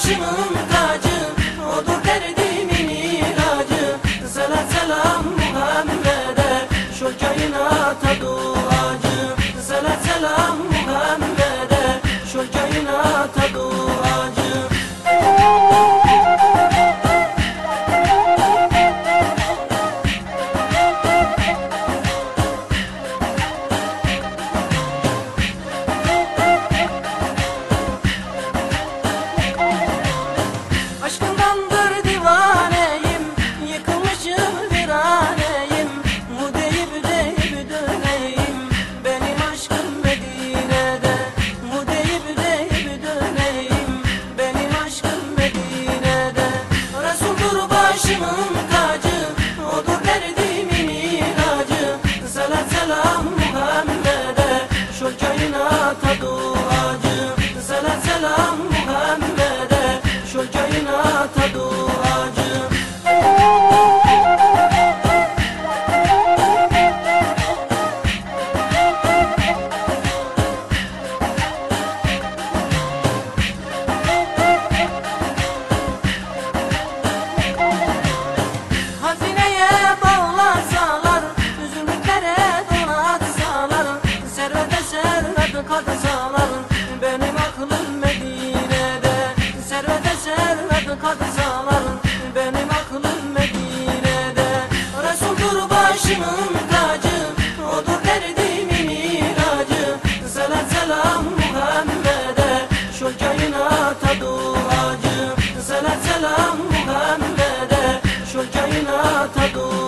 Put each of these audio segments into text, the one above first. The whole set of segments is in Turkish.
başımın tacı Odur derdimin ilacı. Selam selam Muhammed'e Şu kainata duacı Selam selam katsalar, benim aklım Medine'de. Servete servet katsalar, benim aklım Medine'de. Resuldur başımın tacı, odur derdimin ilacı. Selam selam Muhammed'e, şu kainata duacı. Selam selam Muhammed'e, şu kainata.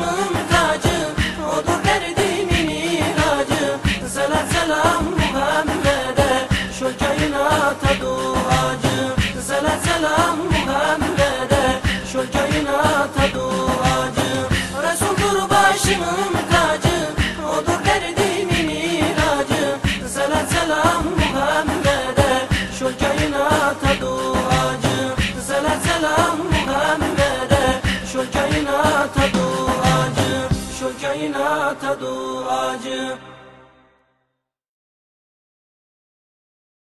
Başımın tacı, odur derdimin ilacı. Selam selam Muhammed'e, şu kainata duacı. Selam selam Muhammed'e, şu kainata duacı. Resuldur başımın tacı, odur derdimin ilacı. Selam selam Muhammed'e, şu kainata duacı. Selam selam Muhammed'e, şu kainata duacı. Şu kainata duacı.